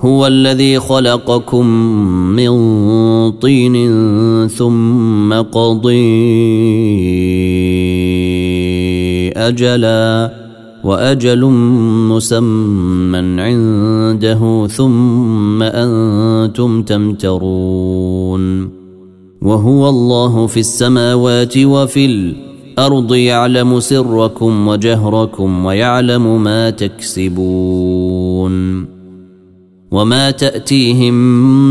هو الذي خلقكم من طين ثم قضي أجلا وأجل مسمى عنده ثم أنتم تمترون وهو الله في السماوات وفي الأرض يعلم سركم وجهركم ويعلم ما تكسبون وما تاتيهم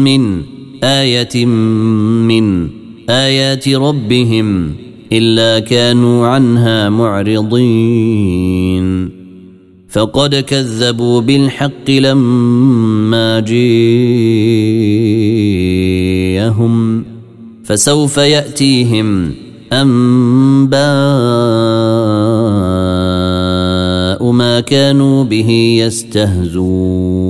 من إيه من ايات ربهم الا كانوا عنها معرضين فقد كذبوا بالحق لما جيءهم فسوف ياتيهم انباء ما كانوا به يستهزون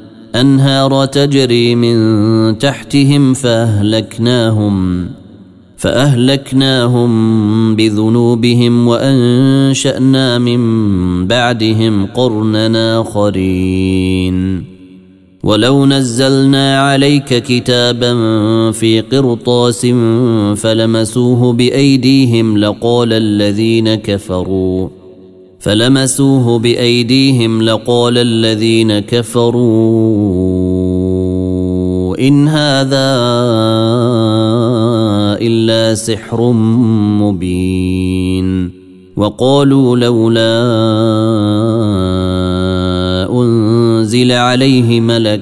أنهار تجري من تحتهم فأهلكناهم فأهلكناهم بذنوبهم وأنشأنا من بعدهم قرنا آخرين. ولو نزلنا عليك كتابا في قرطاس فلمسوه بأيديهم لقال الذين كفروا. فلمسوه بأيديهم لقال الذين كفروا إن هذا إلا سحر مبين وقالوا لولا أنزل عليه ملك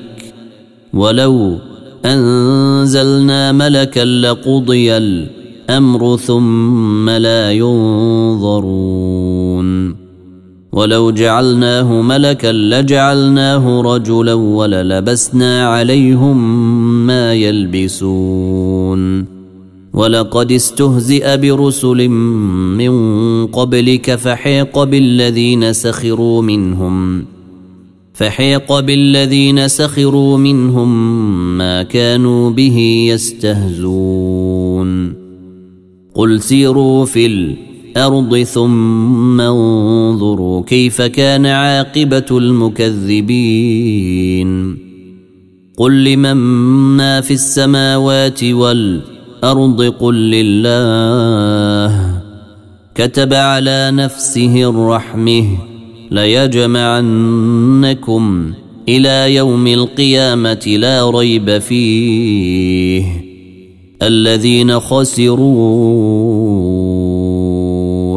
ولو أنزلنا ملكا لقضي الأمر ثم لا ينظرون ولو جعلناه ملكا لجعلناه رجلا وللبسنا عليهم ما يلبسون. ولقد استهزئ برسل من قبلك فحيق بالذين سخروا منهم. فحيق بالذين سخروا منهم ما كانوا به يستهزون. قل سيروا في الأرض الأرض ثم انظروا كيف كان عاقبة المكذبين. قل لمن ما في السماوات والأرض قل لله. كتب على نفسه الرحمة ليجمعنكم إلى يوم القيامة لا ريب فيه. الذين خسروا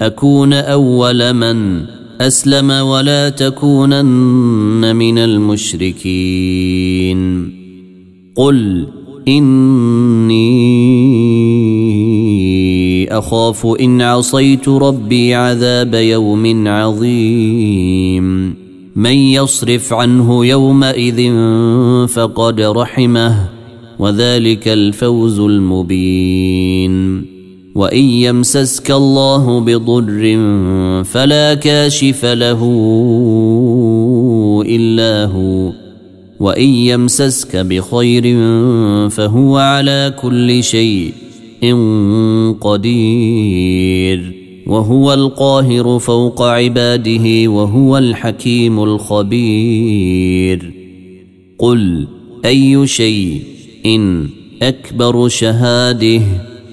أكون أول من أسلم ولا تكونن من المشركين. قل إني أخاف إن عصيت ربي عذاب يوم عظيم. من يصرف عنه يومئذ فقد رحمه وذلك الفوز المبين. وان يمسسك الله بضر فلا كاشف له الا هو وان يمسسك بخير فهو على كل شيء قدير وهو القاهر فوق عباده وهو الحكيم الخبير قل اي شيء إن اكبر شهاده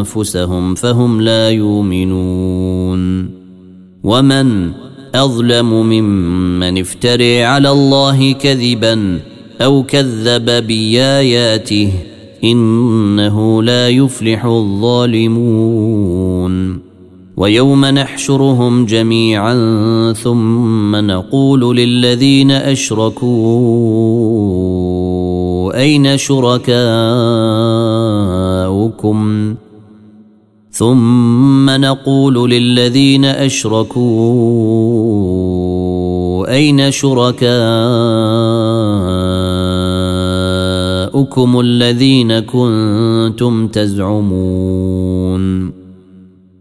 أنفسهم فهم لا يؤمنون. ومن أظلم ممن افتري على الله كذبا أو كذب بآياته إنه لا يفلح الظالمون. ويوم نحشرهم جميعا ثم نقول للذين أشركوا أين شركاؤكم؟ ثم نقول للذين أشركوا أين شركاؤكم الذين كنتم تزعمون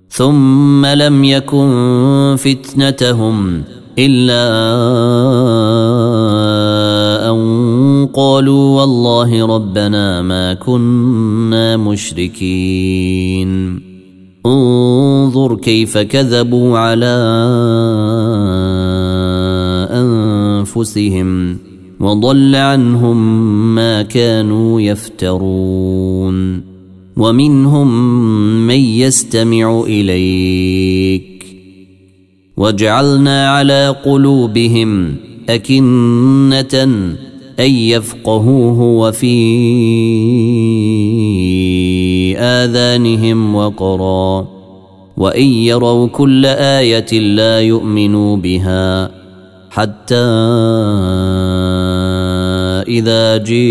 ثم لم يكن فتنتهم إلا أن قالوا والله ربنا ما كنا مشركين انظر كيف كذبوا على أنفسهم وضل عنهم ما كانوا يفترون ومنهم من يستمع إليك وجعلنا على قلوبهم أكنة أن يفقهوه وفي آذانهم وقرا وإن يروا كل آية لا يؤمنوا بها حتى إذا جيءوك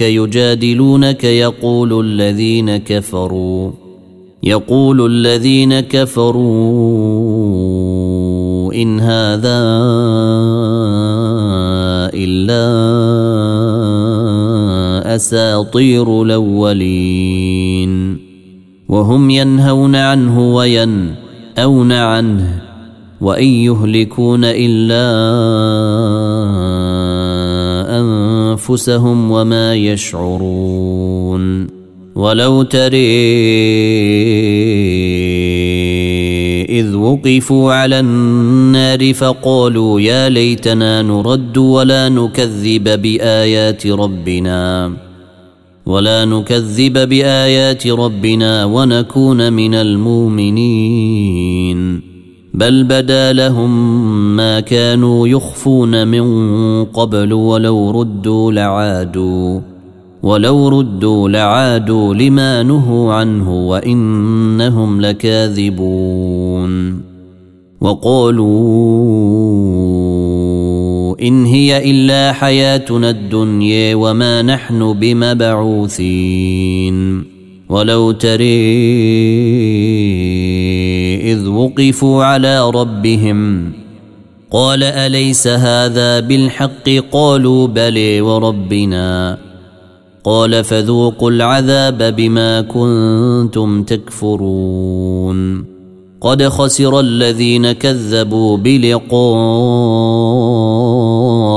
يجادلونك يقول الذين كفروا يقول الذين كفروا إن هذا إلا أساطير الأولين وهم ينهون عنه وينأون عنه وإن يهلكون إلا أنفسهم وما يشعرون ولو تري إذ وقفوا على النار فقالوا يا ليتنا نرد ولا نكذب بآيات ربنا ولا نكذب بآيات ربنا ونكون من المؤمنين. بل بدا لهم ما كانوا يخفون من قبل ولو ردوا لعادوا ولو ردوا لعادوا لما نهوا عنه وإنهم لكاذبون. وقالوا إن هي إلا حياتنا الدنيا وما نحن بمبعوثين. ولو تري إذ وقفوا على ربهم قال أليس هذا بالحق؟ قالوا بلي وربنا. قال فذوقوا العذاب بما كنتم تكفرون. قد خسر الذين كذبوا بلقاء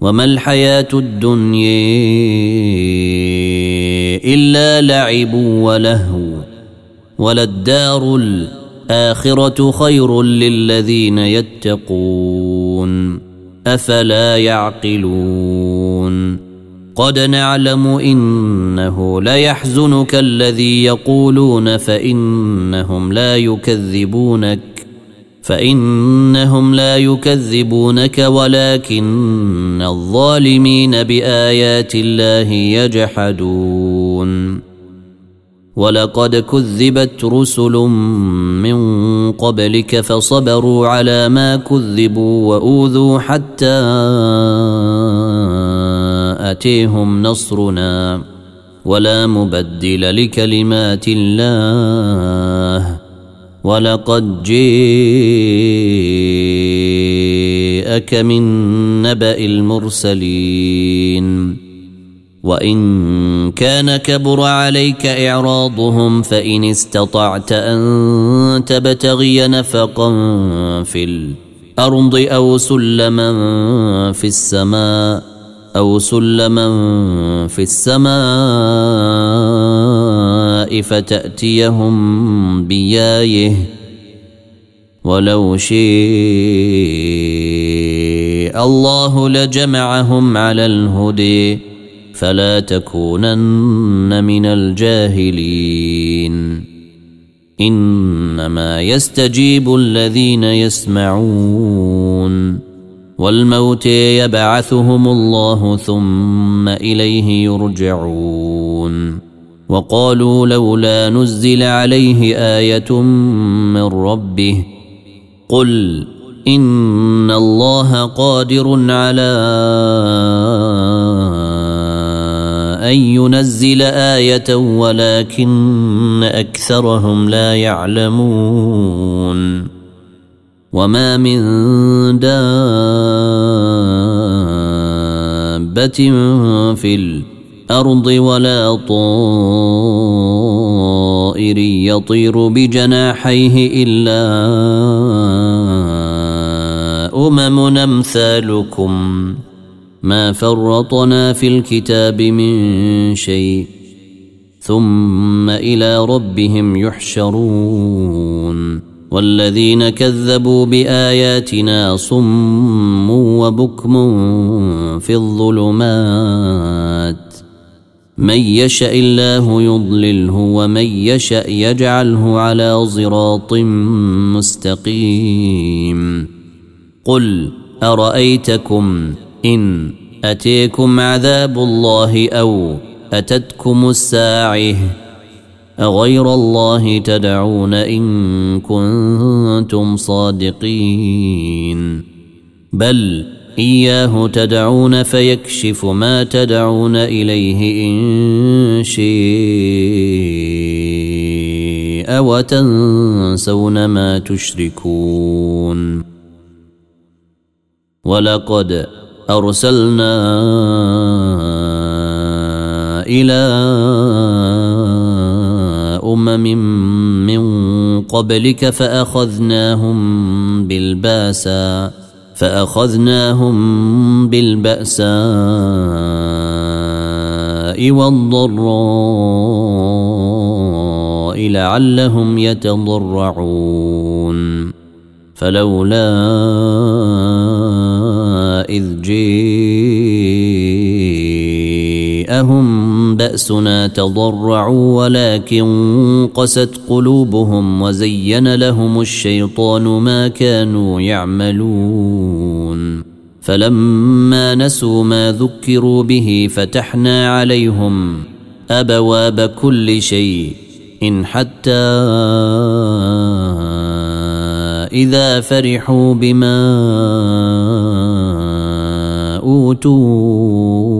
وما الحياة الدنيا إلا لعب ولهو وللدار الآخرة خير للذين يتقون أفلا يعقلون قد نعلم إنه ليحزنك الذي يقولون فإنهم لا يكذبونك فإنهم لا يكذبونك ولكن الظالمين بآيات الله يجحدون. ولقد كذبت رسل من قبلك فصبروا على ما كذبوا وأوذوا حتى أتيهم نصرنا. ولا مبدل لكلمات الله. ولقد جيءك من نبا المرسلين وان كان كبر عليك اعراضهم فان استطعت ان تبتغي نفقا في الأرض أو سلما في السماء أو سلما في السماء فتأتيهم بيايه ولو شيء الله لجمعهم على الهدي فلا تكونن من الجاهلين. إنما يستجيب الذين يسمعون والموت يبعثهم الله ثم إليه يرجعون. وقالوا لولا نزل عليه آية من ربه قل إن الله قادر على أن ينزل آية ولكن أكثرهم لا يعلمون وما من دابة في الأرض ولا طائر يطير بجناحيه إلا أمم أمثالكم. ما فرطنا في الكتاب من شيء ثم إلى ربهم يحشرون. والذين كذبوا بآياتنا صم وبكم في الظلمات. من يشا الله يضلله ومن يشا يجعله على صراط مستقيم. قل أرأيتكم إن أتيكم عذاب الله أو أتتكم الساعة أغير الله تدعون إن كنتم صادقين. بل إياه تدعون فيكشف ما تدعون إليه إن شيء وتنسون ما تشركون. ولقد أرسلنا إلى أمم من قبلك فأخذناهم بالباسا. فأخذناهم بالبأساء والضراء لعلهم يتضرعون. فلولا إذ جيءهم بأسنا تضرعوا ولكن قست قلوبهم وزين لهم الشيطان ما كانوا يعملون. فلما نسوا ما ذكروا به فتحنا عليهم أبواب كل شيء إن حتى إذا فرحوا بما أوتوا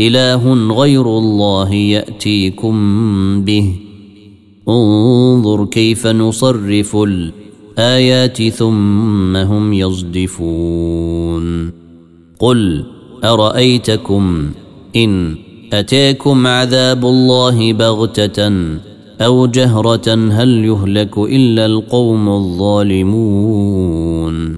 إله غير الله يأتيكم به. انظر كيف نصرف الآيات ثم هم يصدفون. قل أرأيتكم إن اتاكم عذاب الله بغتة أو جهرة هل يهلك إلا القوم الظالمون؟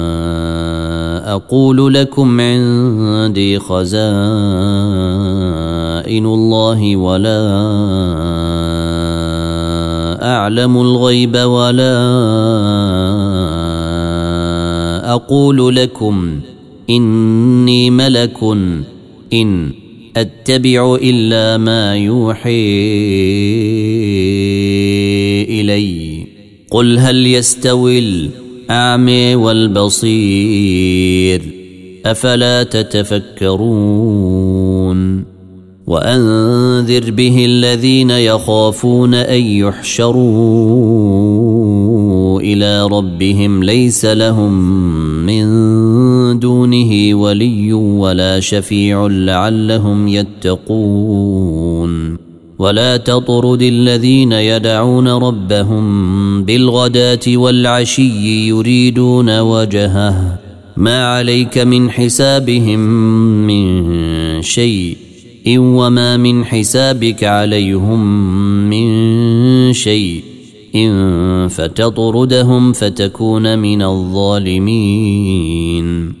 أقول لكم عندي خزائن الله ولا أعلم الغيب ولا أقول لكم إني ملك إن أتبع إلا ما يوحي إلي. قل هل يستوي الاعمى والبصير. أفلا تتفكرون؟ وأنذر به الذين يخافون أن يحشروا إلى ربهم ليس لهم من دونه ولي ولا شفيع لعلهم يتقون. ولا تطرد الذين يدعون ربهم بالغداة والعشي يريدون وجهه. ما عليك من حسابهم من شيء إن وما من حسابك عليهم من شيء. إن فتطردهم فتكون من الظالمين.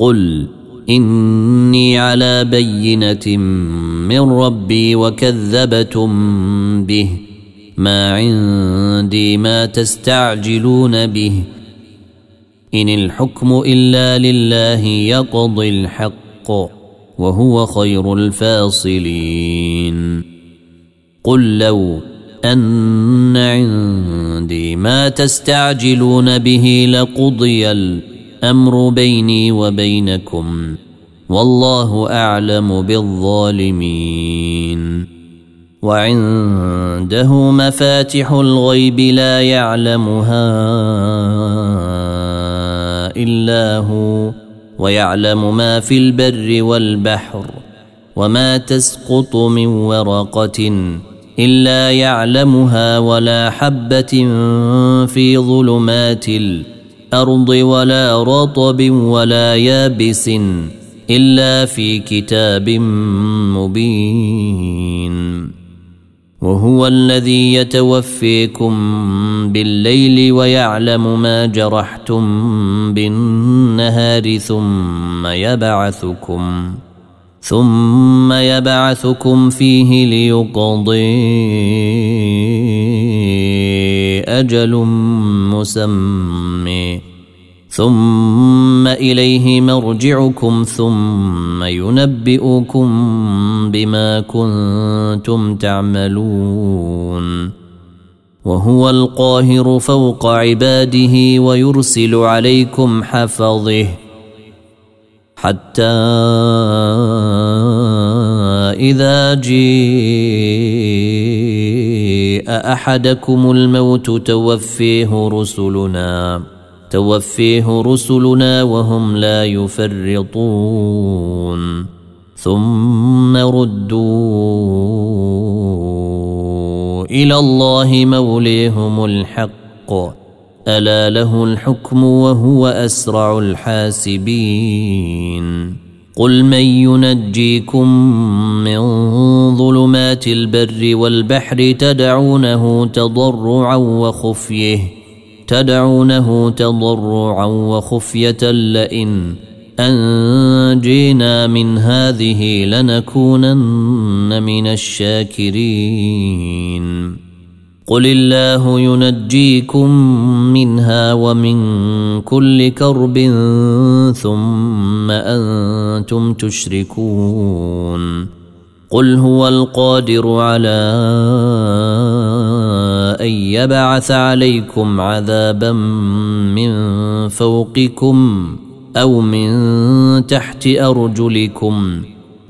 قل إني على بينة من ربي وكذبتم به ما عندي ما تستعجلون به إن الحكم إلا لله يقضي الحق وهو خير الفاصلين قل لو أن عندي ما تستعجلون به لقضي الأمر بيني وبينكم والله أعلم بالظالمين. وعنده مفاتح الغيب لا يعلمها إلا هو ويعلم ما في البر والبحر وما تسقط من ورقة إلا يعلمها ولا حبة في ظلمات الأرض ولا رطب ولا يابس إلا في كتاب مبين. وهو الذي يتوفيكم بالليل ويعلم ما جرحتم بالنهار ثم يبعثكم ثم يبعثكم فيه ليقضي. أجل مسمى ثم إليه مرجعكم ثم ينبئكم بما كنتم تعملون. وهو القاهر فوق عباده ويرسل عليكم حفظه. حتى إذا جيء أحدكم الموت توفيه رسلنا توفيه رسلنا وهم لا يفرطون ثم ردوا إلى الله موليهم الحق. الا له الحكم وهو اسرع الحاسبين. قل من ينجيكم من ظلمات البر والبحر تدعونه تضرعا وخفيه تدعونه تضرعا وخفيه لئن انجينا من هذه لنكونن من الشاكرين قل الله ينجيكم منها ومن كل كرب ثم أنتم تشركون قل هو القادر على ان يبعث عليكم عذابا من فوقكم أو من تحت ارجلكم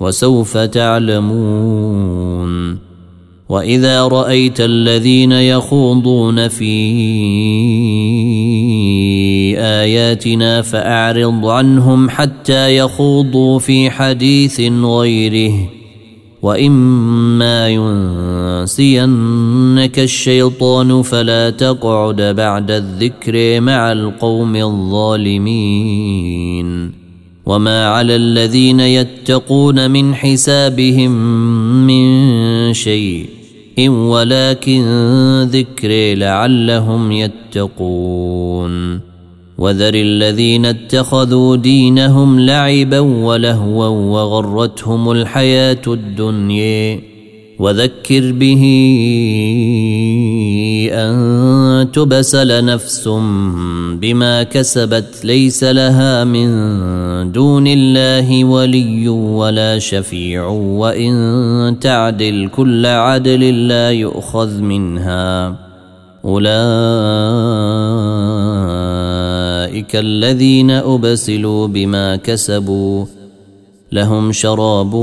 وسوف تعلمون. وإذا رأيت الذين يخوضون في آياتنا فأعرض عنهم حتى يخوضوا في حديث غيره. وإما ينسينك الشيطان فلا تقعد بعد الذكر مع القوم الظالمين. وما على الذين يتقون من حسابهم من شيء إن ولكن ذكر لعلهم يتقون. وذر الذين اتخذوا دينهم لعبا ولهوا وغرتهم الحياة الدنيا. وذكر به أن تبسل نفس بما كسبت ليس لها من دون الله ولي ولا شفيع وإن تعدل كل عدل لا يؤخذ منها. أولئك الذين أبسلوا بما كسبوا لهم شراب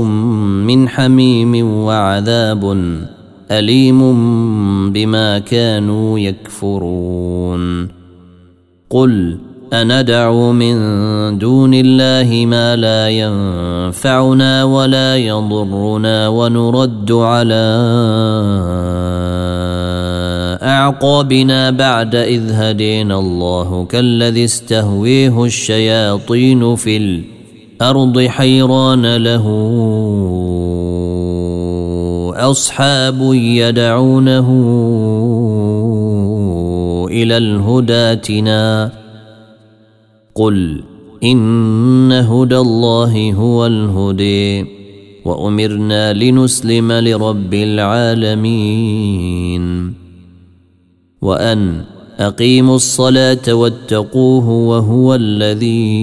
من حميم وعذاب أليم بما كانوا يكفرون. قل أندعو من دون الله ما لا ينفعنا ولا يضرنا ونرد على أعقابنا بعد إذ هدينا الله كالذي استهويه الشياطين في الأرض حيران له. أصحاب يدعونه إلى الهداتنا قل إن هدى الله هو الهدي وأمرنا لنسلم لرب العالمين. وأن أقيموا الصلاة واتقوه وهو الذي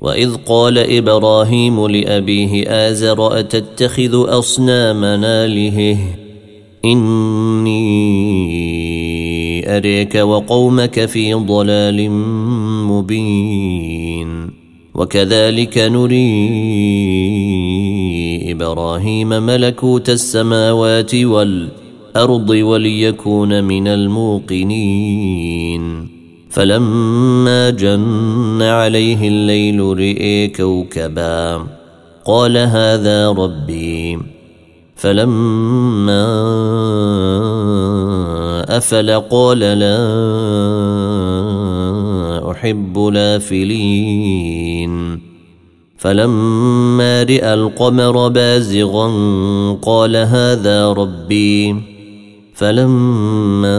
وإذ قال إبراهيم لأبيه آزر أتتخذ أصنامنا لهه إني أريك وقومك في ضلال مبين. وكذلك نري إبراهيم ملكوت السماوات والأرض وليكون من الموقنين. فلما جن عليه الليل رئي كوكبا قال هذا ربي. فلما أفل قال لا أحب لافلين. فلما راى القمر بازغا قال هذا ربي. فلما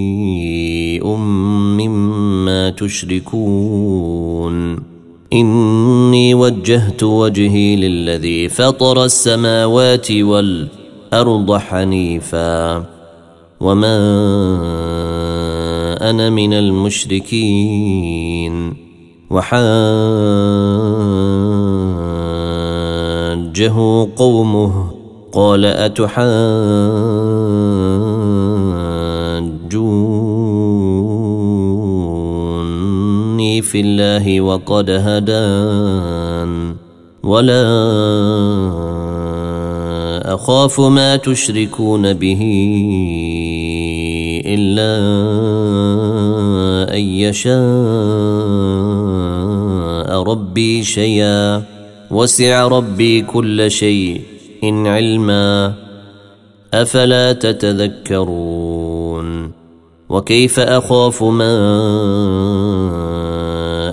تشركون. إني وجهت وجهي للذي فطر السماوات والأرض حنيفا. وما أنا من المشركين. وحاجه قومه. قال أتحاجوني في الله وقد هدان. ولا أخاف ما تشركون به إلا أن يشاء ربي شيئا. وسع ربي كل شيء إن علما. أفلا تتذكرون؟ وكيف أخاف ما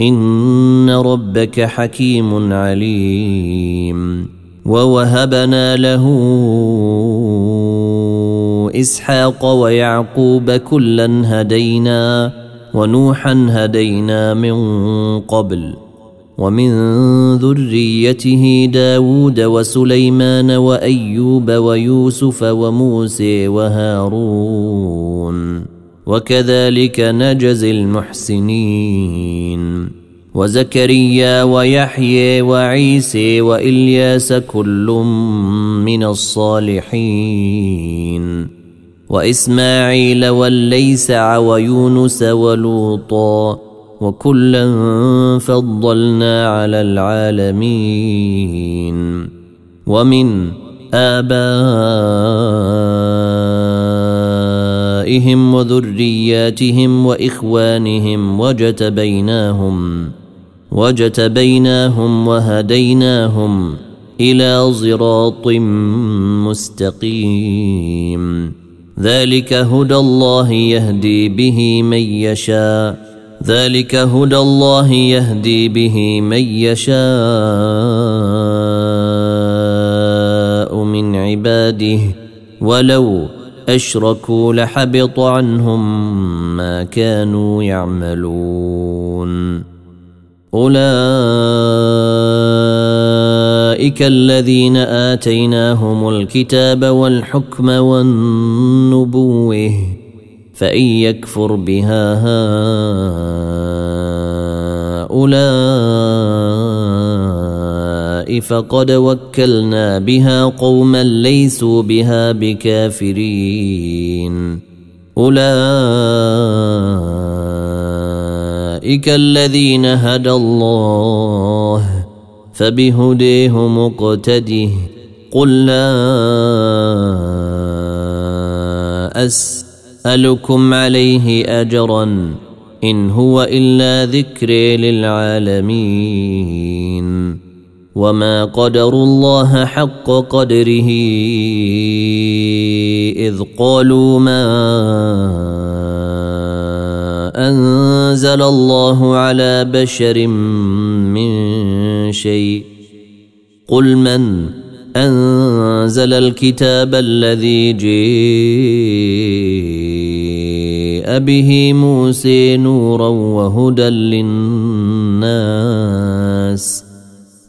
إن ربك حكيم عليم ووهبنا له إسحاق ويعقوب كلا هدينا ونوحا هدينا من قبل ومن ذريته داود وسليمان وأيوب ويوسف وموسى وهارون وكذلك نجزي المحسنين. وزكريا ويحيى وعيسى وإلياس كل من الصالحين. وإسماعيل والليسع ويونس ولوطا وكلا فضلنا على العالمين. ومن ابائهم وذرياتهم واخوانهم وجتبيناهم وجتبيناهم وهديناهم إلى صراط مستقيم ذلك هدى الله يهدي به من يشاء ذلك هدى الله يهدي به من يشاء من عباده ولو أشركوا لحبط عنهم ما كانوا يعملون. أولئك الذين آتيناهم الكتاب والحكم والنبوة فإن يكفر بها هؤلاء فقد وكلنا بها قوما ليسوا بها بكافرين. أولئك الذين هدى الله فبهديه مقتده قل لا أسألكم عليه أجرا إن هو إلا ذكر للعالمين. وما قدروا الله حق قدره اذ قالوا ما انزل الله على بشر من شيء قل من انزل الكتاب الذي جيء به موسى نورا وهدى للناس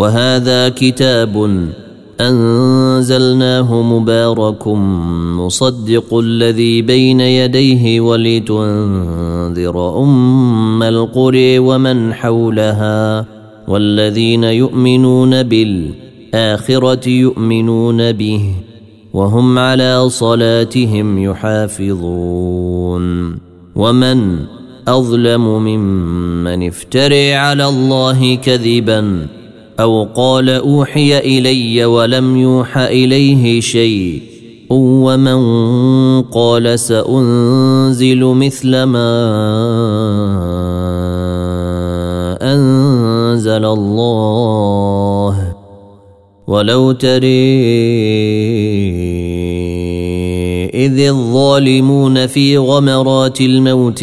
وهذا كتاب أنزلناه مبارك مصدق الذي بين يديه ولتنذر أم القرى ومن حولها والذين يؤمنون بالآخرة يؤمنون به وهم على صلاتهم يحافظون ومن أظلم ممن افتري على الله كذبا أو قال أوحي إلي ولم يوح إليه شيء. ومن قال سأنزل مثل ما أنزل الله. ولو تري إذ الظالمون في غمرات الموت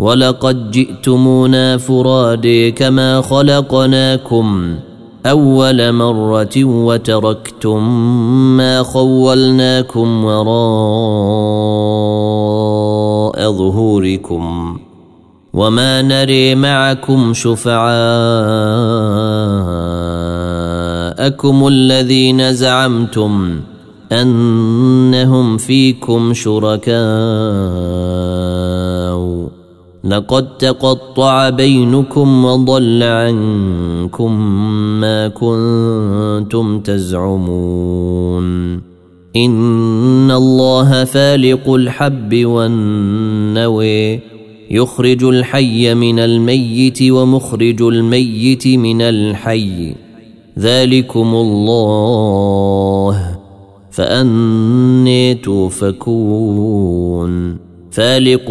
ولقد جئتمونا فرادي كما خلقناكم أول مرة وتركتم ما خولناكم وراء ظهوركم وما نري معكم شفعاءكم الذين زعمتم أنهم فيكم شركاء لقد تقطع بينكم وضل عنكم ما كنتم تزعمون. إن الله فالق الحب والنوي يخرج الحي من الميت ومخرج الميت من الحي. ذلكم الله فأني توفكون. فالق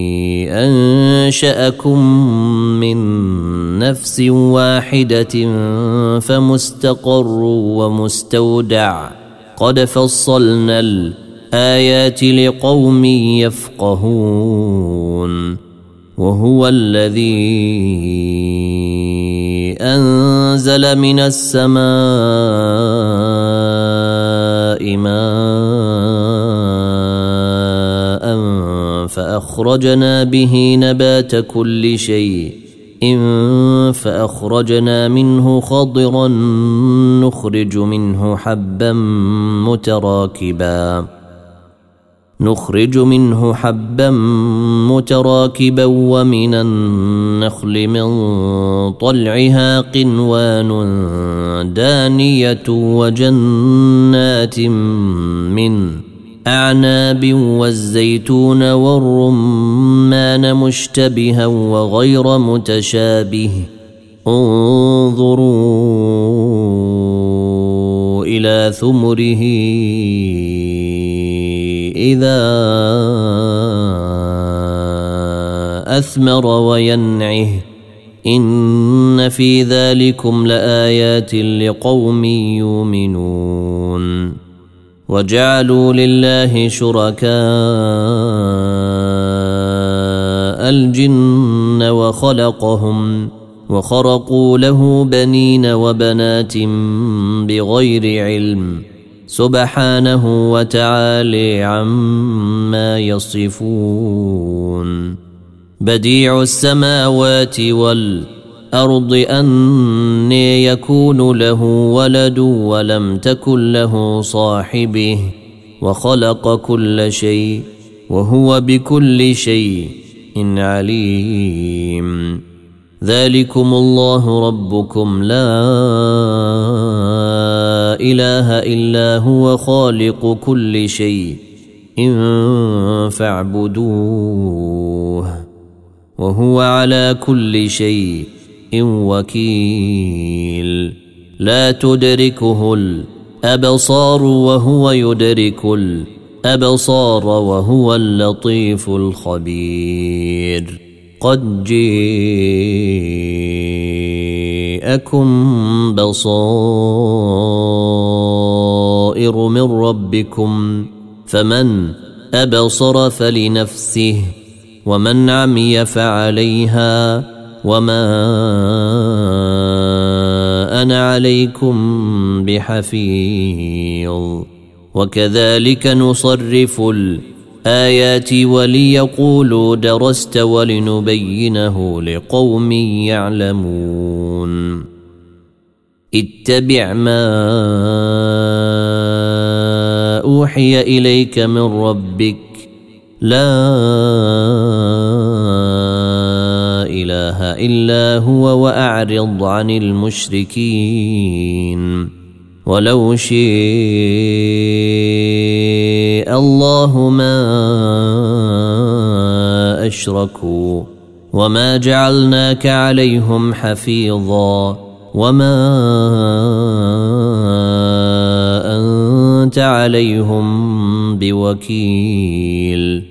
أنشأكم من نفس واحدة فمستقر ومستودع. قد فصلنا الآيات لقوم يفقهون. وهو الذي أنزل من السماء ماء فأخرجنا به نبات كل شيء. إن فأخرجنا منه خضرا نخرج منه حبا متراكبا. نخرج منه حبا متراكبا ومن النخل من طلعها قنوان دانية وجنات من أعناب والزيتون والرمان مشتبها وغير متشابه. انظروا إلى ثمره إذا أثمر وينعه. إن في ذلكم لآيات لقوم يؤمنون. وجعلوا لله شركاء الجن وخلقهم وخرقوا له بنين وبنات بغير علم سبحانه وتعالي عما يصفون بديع السماوات والارض أني يكون له ولد ولم تكن له صاحبه وخلق كل شيء وهو بكل شيء إن عليم. ذلكم الله ربكم. لا إله إلا هو خالق كل شيء. إن فاعبدوه وهو على كل شيء وكيل. لا تدركه الأبصار وهو يدرك الأبصار وهو اللطيف الخبير. قد جاءكم بصائر من ربكم فمن أبصر فلنفسه ومن عمي فعليها. وما أنا عليكم بحفيظ وكذلك نصرف الآيات وليقولوا درست ولنبينه لقوم يعلمون اتبع ما أوحي إليك من ربك لا إله إلا هو وأعرض عن المشركين. ولو شيء الله ما أشركوا. وما جعلناك عليهم حفيظا. وما أنت عليهم بوكيل.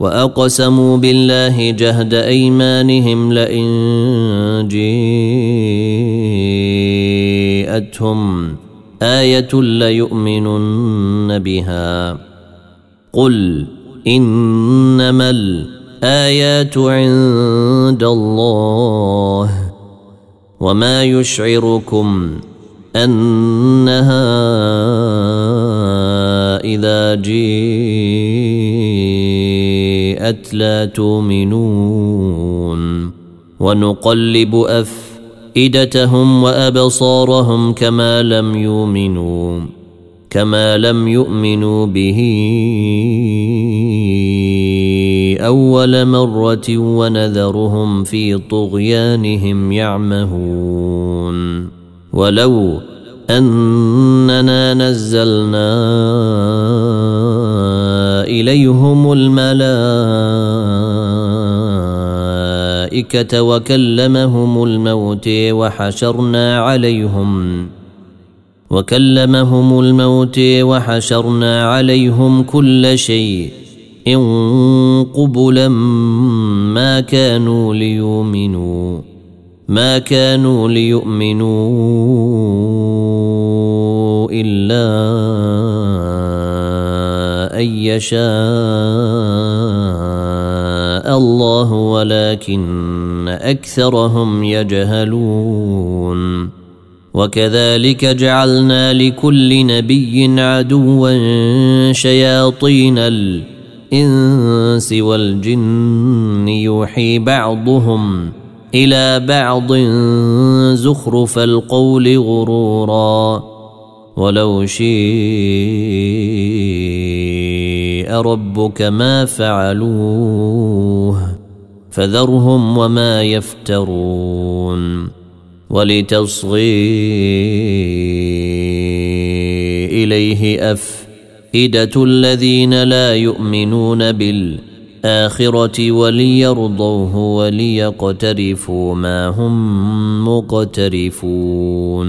وأقسموا بالله جهد أيمانهم لئن جيءتهم آية ليؤمنن بها. قل إنما الآيات عند الله وما يشعركم أنها إذا جيءت لا تؤمنون. ونقلب أفئدتهم وأبصارهم كما لم يؤمنوا كما لم يؤمنوا به أول مرة ونذرهم في طغيانهم يعمهون. ولو أننا نزلنا إليهم الملائكة وكلمهم الموت وحشرنا عليهم وكلمهم الموت وحشرنا عليهم كل شيء إن قبلا ما كانوا ليؤمنوا ما كانوا ليؤمنوا إلا ان يشاء الله ولكن اكثرهم يجهلون وكذلك جعلنا لكل نبي عدوا شياطين الانس والجن يوحي بعضهم إلى بعض زخرف القول غرورا ولو شيء ربك ما فعلوه فذرهم وما يفترون ولتصغي إليه أفئدة الذين لا يؤمنون بالله الآخرة وليرضوه وليقترفوا ما هم مقترفون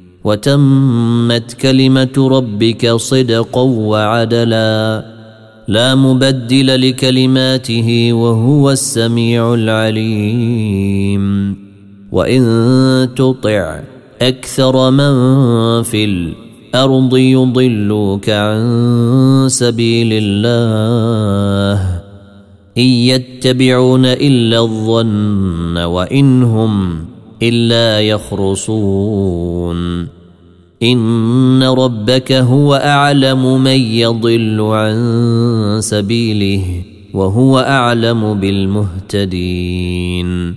وتمت كلمة ربك صدقا وعدلا. لا مبدل لكلماته وهو السميع العليم. وإن تطع أكثر من في الأرض يضلوك عن سبيل الله. إن يتبعون إلا الظن وإن هم إلا يخرصون. إن ربك هو أعلم من يضل عن سبيله وهو أعلم بالمهتدين.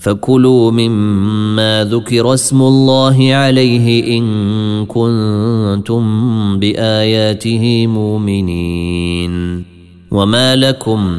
فكلوا مما ذكر اسم الله عليه إن كنتم بآياته مؤمنين. وما لكم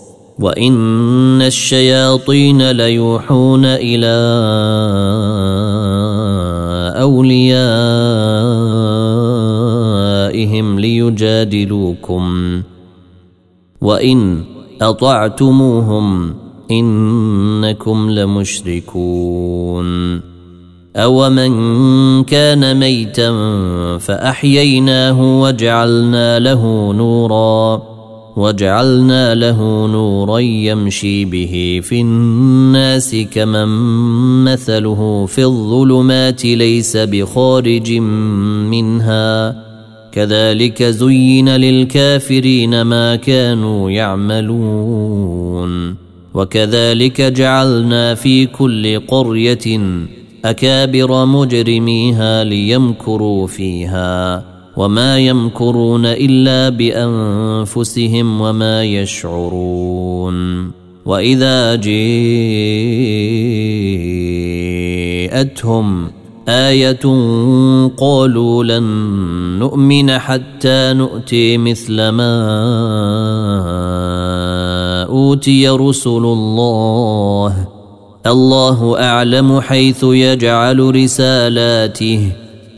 وان الشياطين ليوحون إلى اوليائهم ليجادلوكم وان اطعتموهم انكم لمشركون اومن كان ميتا فاحييناه وجعلنا له نورا وجعلنا له نورا يمشي به في الناس كمن مثله في الظلمات ليس بخارج منها. كذلك زين للكافرين ما كانوا يعملون. وكذلك جعلنا في كل قرية أكابر مجرميها ليمكروا فيها. وما يمكرون الا بانفسهم وما يشعرون واذا جيءتهم إيه قالوا لن نؤمن حتى نؤتي مثل ما اوتي رسل الله الله اعلم حيث يجعل رسالاته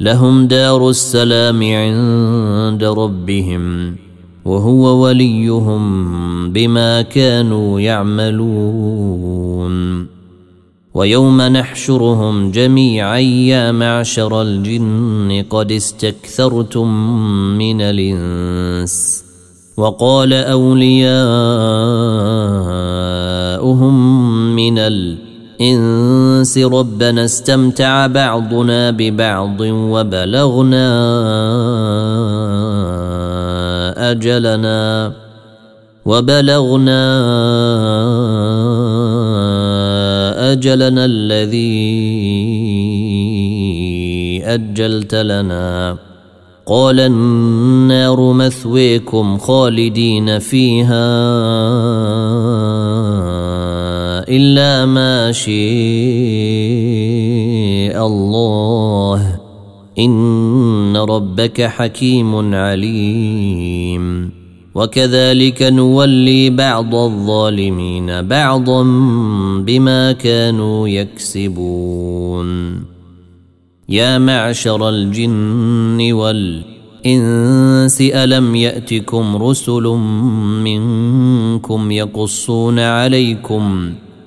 لهم دار السلام عند ربهم وهو وليهم بما كانوا يعملون. ويوم نحشرهم جميعا يا معشر الجن قد استكثرتم من الإنس. وقال أولياؤهم من الانس ربنا استمتع بعضنا ببعض وبلغنا أجلنا وبلغنا أجلنا الذي أجلت لنا. قال النار مثويكم خالدين فيها. إلا ما شاء الله. إن ربك حكيم عليم. وكذلك نولي بعض الظالمين بعضا بما كانوا يكسبون. يا معشر الجن والإنس ألم يأتكم رسل منكم يقصون عليكم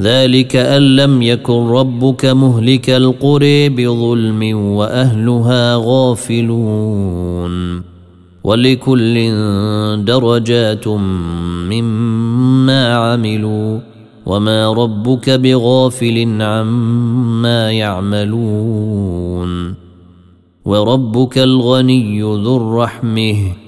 ذلك أن لم يكن ربك مهلك القرى بظلم وأهلها غافلون ولكل درجات مما عملوا وما ربك بغافل عما يعملون وربك الغني ذو الرحمه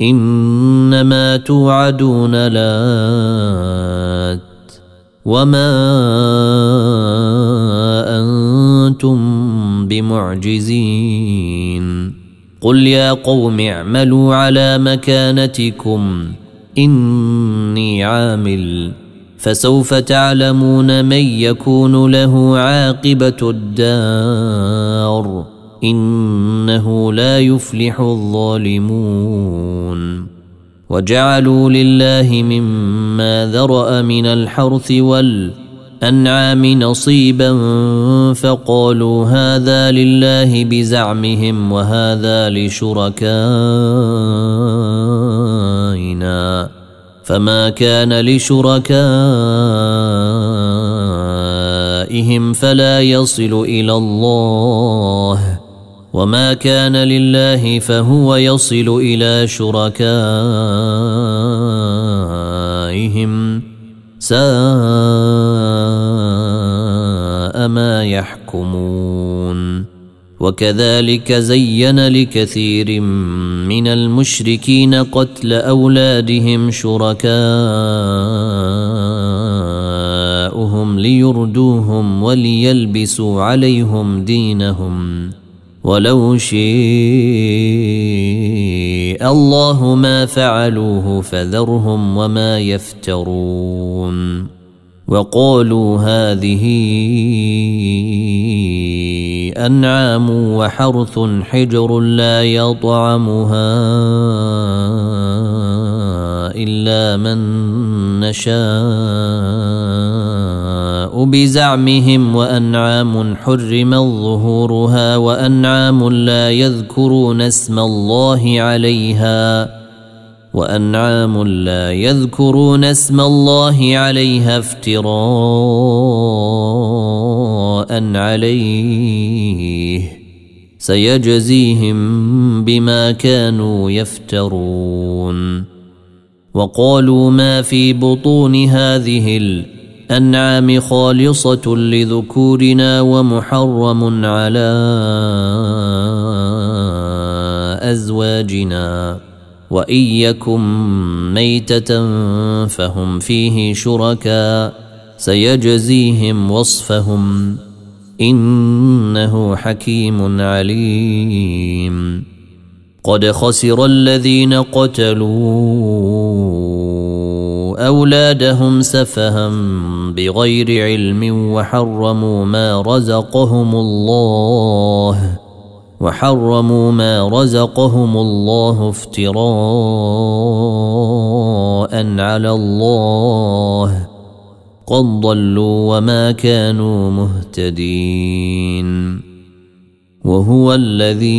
إنما توعدون لات وما أنتم بمعجزين. قل يا قوم اعملوا على مكانتكم إني عامل. فسوف تعلمون من يكون له عاقبة الدار. إنه لا يفلح الظالمون. وجعلوا لله مما ذرأ من الحرث والأنعام نصيبا فقالوا هذا لله بزعمهم وهذا لشركائنا. فما كان لشركائهم فلا يصل إلى الله. وما كان لله فهو يصل إلى شركائهم ساء ما يحكمون وكذلك زين لكثير من المشركين قتل اولادهم شركاءهم ليردوهم وليلبسوا عليهم دينهم ولو شيء الله ما فعلوه فذرهم وما يفترون وقالوا هذه أنعام وحرث حجر لا يطعمها إلا من نشاء. بزعمهم وأنعام حرم ظهورها وأنعام لا يذكرون اسم الله عليها وأنعام لا يذكرون اسم الله عليها افتراء عليه سيجزيهم بما كانوا يفترون وقالوا ما في بطون هذه الانعام خالصة لذكورنا ومحرم على أزواجنا. وان يكن ميتة فهم فيه شركاء. سيجزيهم وصفهم. إنه حكيم عليم. قد خسر الذين قتلوا أولادهم سفها بغير علم وحرموا ما رزقهم الله وحرموا ما رزقهم الله افتراء على الله قد ضلوا وما كانوا مهتدين. وهو الذي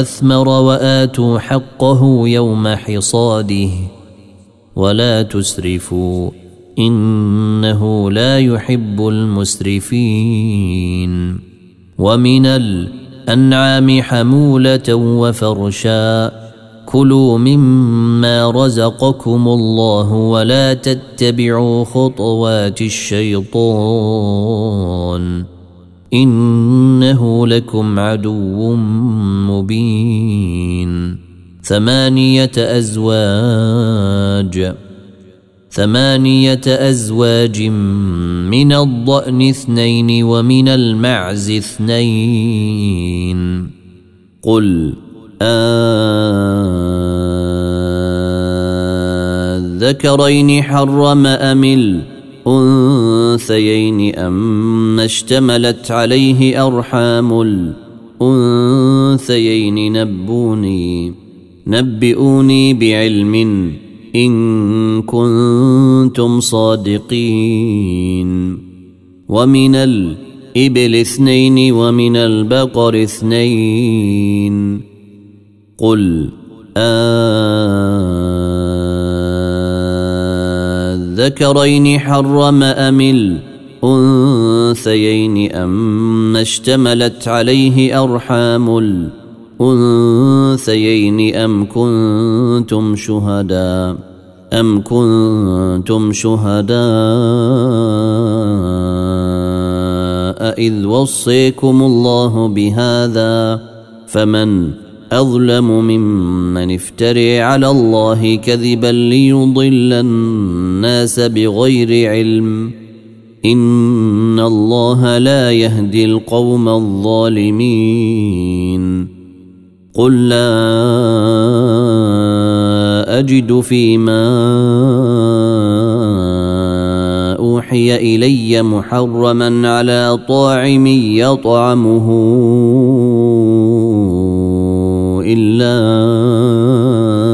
أثمر وآتوا حقه يوم حصاده ولا تسرفوا إنه لا يحب المسرفين ومن الأرض الأنعام حمولة وفرشا كلوا مما رزقكم الله ولا تتبعوا خطوات الشيطان إنه لكم عدو مبين. ثمانية أزواج. ثمانية أزواج من الضأن اثنين ومن المعز اثنين. قل أذكرين حرم أم الأنثيين أم اشتملت عليه أرحام الأنثيين؟ نبوني نبئوني بعلم إن كنتم صادقين. ومن الإبل اثنين ومن البقر اثنين. قل أذكرين حرم أم الأنثيين أم اشتملت عليه أرحام الأنثيين أنثيين أم كنتم شهداء أم كنتم شهداء إذ وصيكم الله بهذا فمن أظلم ممن افتري على الله كذبا ليضل بغير علم. إن الله لا يهدي القوم الظالمين. قل لا أجد فيما أوحي إلي محرما على طاعم يطعمه إلا ان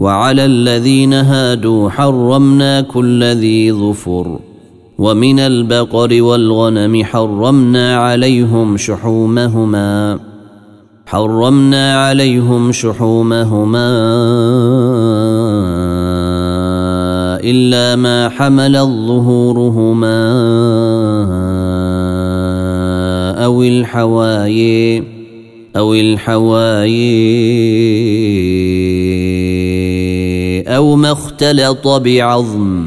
وعلى الذين هادوا حرمنا كل ذي ظفر ومن البقر والغنم حرمنا عليهم شحومهما حرمنا عليهم شحومهما إلا ما حمل ظهورهما أو الحواي أو الحواي أو اختلط بعظم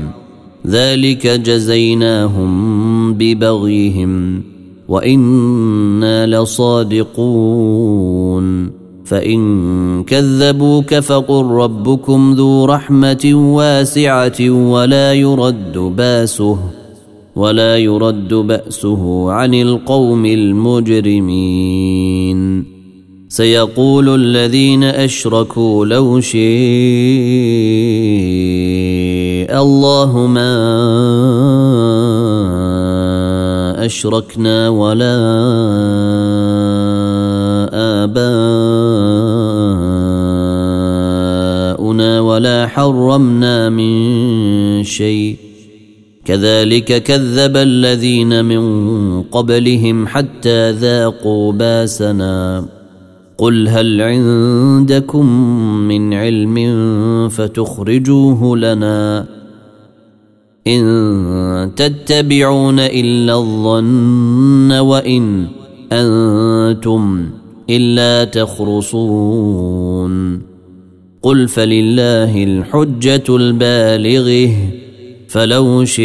ذلك جزيناهم ببغيهم وإنا لصادقون فإن كذبوك فقل ربكم ذو رحمة واسعة ولا يرد بأسه ولا يرد بأسه عن القوم المجرمين سيقول الذين أشركوا لو شيء الله ما أشركنا ولا آباؤنا ولا حرمنا من شيء كذلك كذب الذين من قبلهم حتى ذاقوا باسنا قل هل عندكم من علم فتخرجوه لنا إن تتبعون إلا الظن وإن أنتم إلا تخرصون قل فلله الحجة البالغة فلو شيء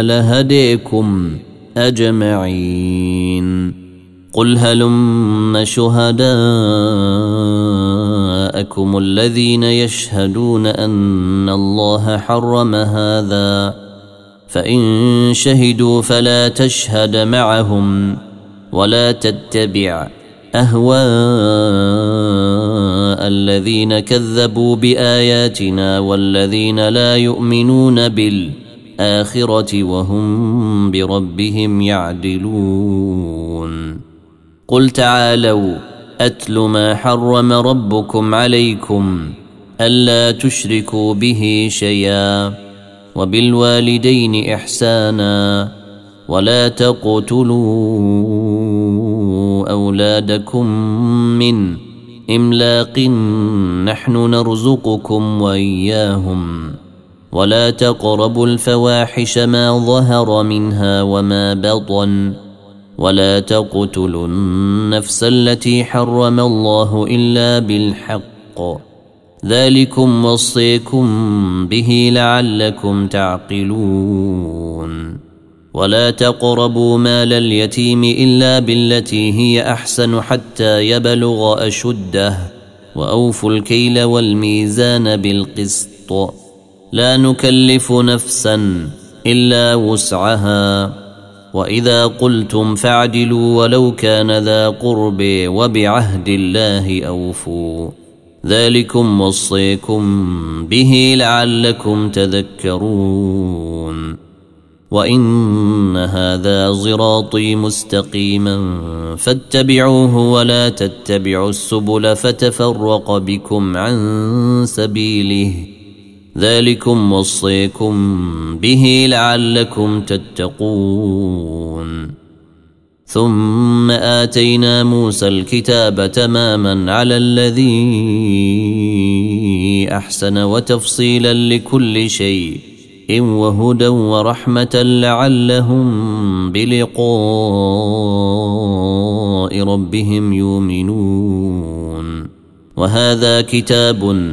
لهديكم أجمعين قل هلم شهداءكم الذين يشهدون أن الله حرم هذا فإن شهدوا فلا تشهد معهم ولا تتبع أهواء الذين كذبوا بآياتنا والذين لا يؤمنون بالآخرة وهم بربهم يعدلون قل تعالوا أتل ما حرم ربكم عليكم ألا تشركوا به شيئا وبالوالدين إحسانا ولا تقتلوا أولادكم من إملاق نحن نرزقكم وإياهم ولا تقربوا الفواحش ما ظهر منها وما بطن. ولا تقتلوا النفس التي حرم الله إلا بالحق. ذلكم وصيكم به لعلكم تعقلون. ولا تقربوا مال اليتيم إلا بالتي هي أحسن حتى يبلغ أشده. وأوفوا الكيل والميزان بالقسط. لا نكلف نفسا إلا وسعها. وإذا قلتم فاعدلوا ولو كان ذا قرب وبعهد الله أوفوا. ذلكم وصيكم به لعلكم تذكرون. وإن هذا صراطي مستقيما فاتبعوه ولا تتبعوا السبل فتفرق بكم عن سبيله. ذلكم وصيكم به لعلكم تتقون. ثم آتينا موسى الكتاب تماما على الذي أحسن وتفصيلا لكل شيء وهدى ورحمة لعلهم بلقاء ربهم يؤمنون. وهذا كتاب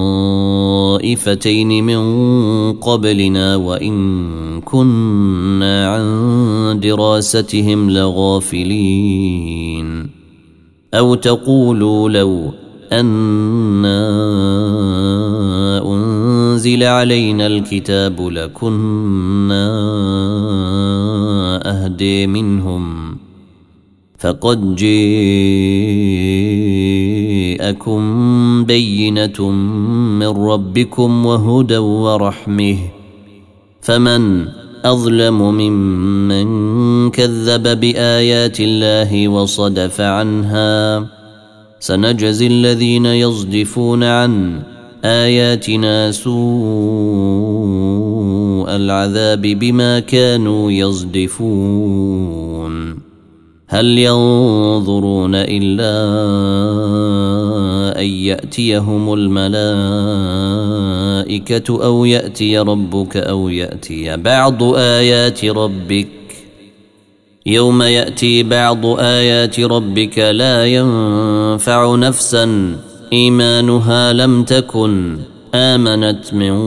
طائفتين من قبلنا وإن كنا عن دراستهم لغافلين. أو تقولوا لو أنا أنزل علينا الكتاب لكنا أهدي منهم. فقد جئ تجيءكم بينة من ربكم وهدى ورحمة فمن أظلم ممن كذب بآيات الله وصدف عنها سنجزي الذين يصدفون عن آياتنا سوء العذاب بما كانوا يصدفون هل ينظرون إلا أن يأتيهم الملائكة أو يأتي ربك أو يأتي بعض آيات ربك؟ يوم يأتي بعض آيات ربك لا ينفع نفسا إيمانها لم تكن آمنت من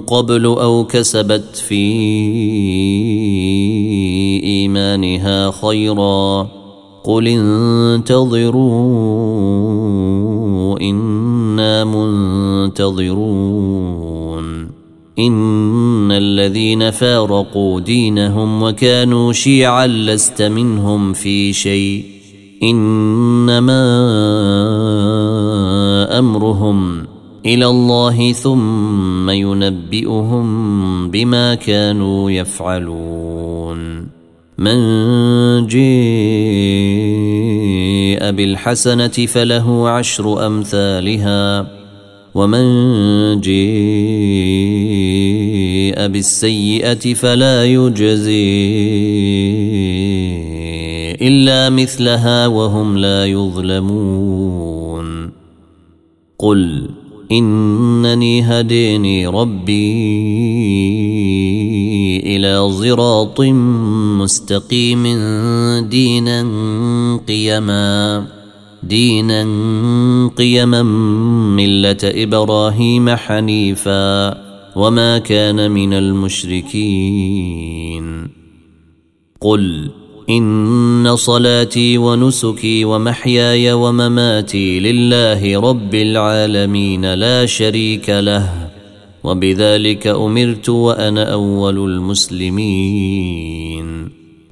قبل أو كسبت في إيمانها خيرا قل انتظروا إنا منتظرون إن الذين فارقوا دينهم وكانوا شيعا لست منهم في شيء إنما أمرهم إلى الله ثم ينبئهم بما كانوا يفعلون من جيء بالحسنة فله عشر أمثالها ومن جيء بالسيئة فلا يجزي إلا مثلها وهم لا يظلمون. قل إنني هديني ربي إلى صراط مستقيم دينا قيما دينا قيما ملة إبراهيم حنيفا وما كان من المشركين. قل إن صلاتي ونسكي ومحياي ومماتي لله رب العالمين لا شريك له. وبذلك أمرت وأنا أول المسلمين.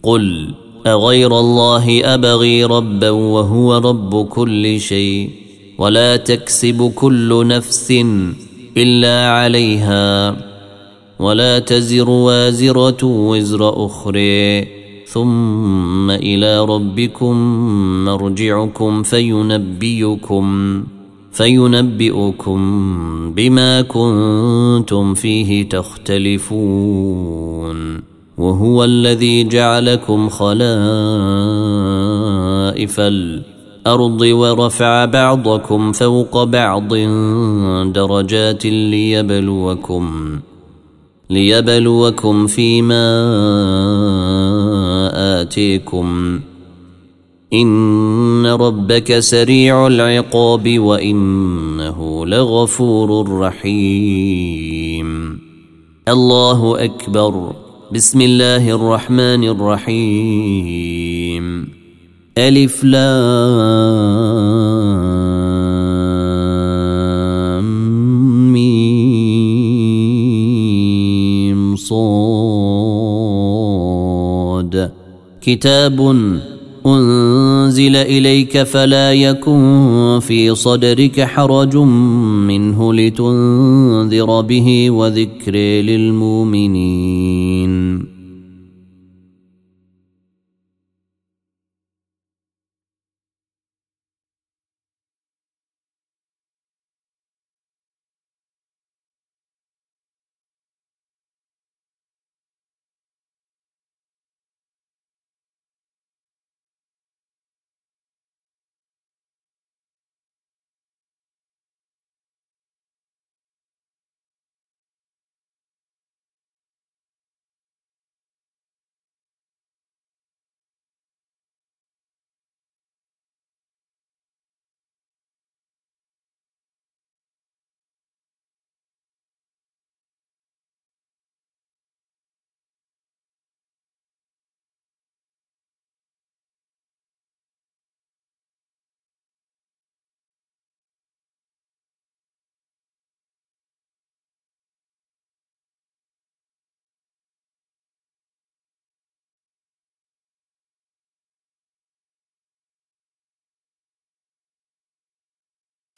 قل أغير الله أبغي ربا وهو رب كل شيء ولا تكسب كل نفس إلا عليها ولا تزر وازرة وزر أخرى. ثم إلى ربكم مرجعكم فينبئكم. فينبئكم بما كنتم فيه تختلفون وهو الذي جعلكم خلائف الأرض ورفع بعضكم فوق بعض درجات ليبلوكم ليبلوكم فيما آتيكم إن ربك سريع العقاب وإنه لغفور رحيم. الله أكبر. بسم الله الرحمن الرحيم. ألف لام ميم صاد. كتاب أنزل إليك فلا يكن في صدرك حرج منه لتنذر به وذكر للمؤمنين.